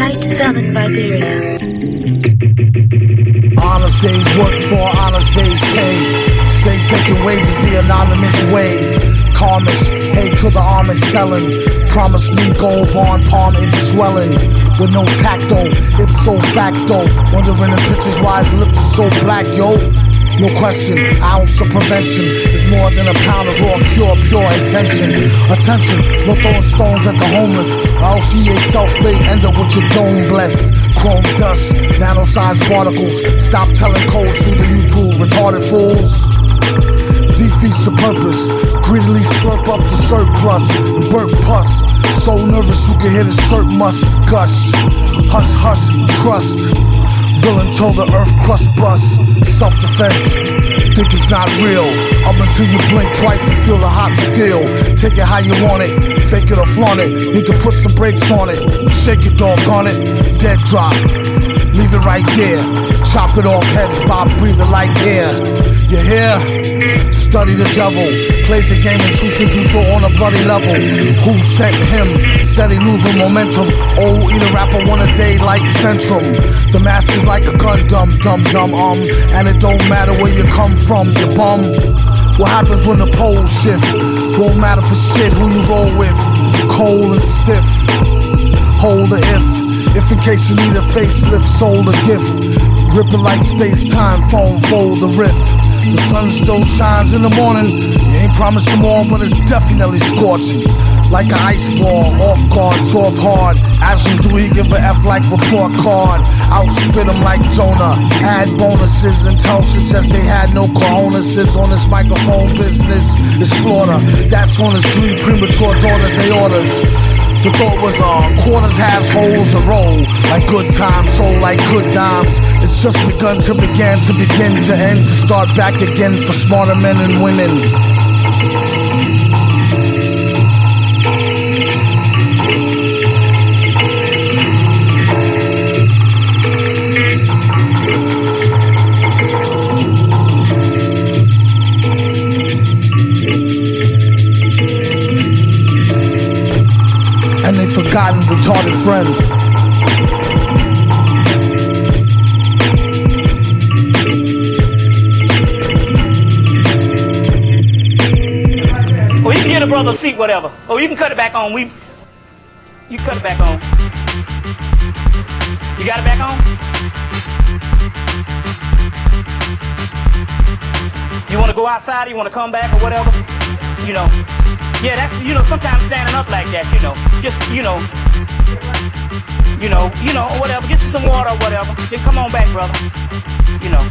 Night in Liberia. Honest days work for honest days pay. Stay taking wages the anonymous way. Karmish, hey to the Amish selling. Promise me gold bond palm and swelling. With no tacto, ipso facto. Wondering in pictures why his lips are so black, yo. No question, ounce of prevention is more than a pound of raw, pure, pure intention. Attention, no throwing stones at the homeless. LCA self-made, end up with your dome blessed. Chrome dust, nano-sized particles. Stop telling codes through the YouTube, retarded fools. Defeats the purpose. Greedily slurp up the surplus and burp pus. So nervous you can hear the shirt must gush. Hush, hush, trust. Villain told the earth crust bust. Self defense. Think it's not real. Up until you blink twice and feel the hot steel. Take it how you want it. Fake it or flaunt it. Need to put some brakes on it. Shake it, dog on it. Dead drop. Leave it right there. Chop it off heads, breathe it like air. You hear? Study the devil. Played the game and choose to do so on a bloody level. Who sent him? Steady losing momentum. Oh, eat a rapper one a day like Centrum. The mask is like a gun, dumb, dumb, dumb, um. And it don't matter where you come from, you bum. What happens when the poles shift? Won't matter for shit who you roll with. Cold and stiff. Hold the if. If in case you need a facelift, sold a gift. Rip it like space time, phone, fold the riff. The sun still shines in the morning. You ain't promised tomorrow, but it's definitely scorching. Like an ice ball, off guard, soft hard. Ask him, do he give a F like report card? Outspit him like Jonah. Add bonuses and tell suggest they had no cojoneses on this microphone business. It's slaughter. That's on his three premature daughters' aortas. The thought was uh, quarters, halves, holes, a roll. Like good times, soul like good dimes. It's just begun to begin, to begin to end, to start back again for smarter men and women. And they forgotten retarded friend. Or you can get a brother a seat, whatever. Or you can cut it back on. We, you cut it back on. You got it back on? You want to go outside? You want to come back or whatever? You know. Yeah, that's you know. Sometimes standing up like that, you know, just you know, you know, you know, or whatever. Get you some water or whatever. Then come on back, brother. You know.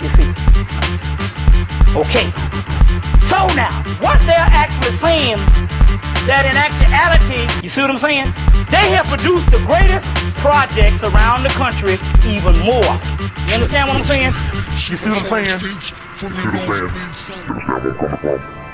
You see. Okay. So now, what they're actually saying that in actuality, you see what I'm saying? They have produced the greatest projects around the country even more. You understand what I'm saying? You see what I'm saying? Understand where I'm coming from?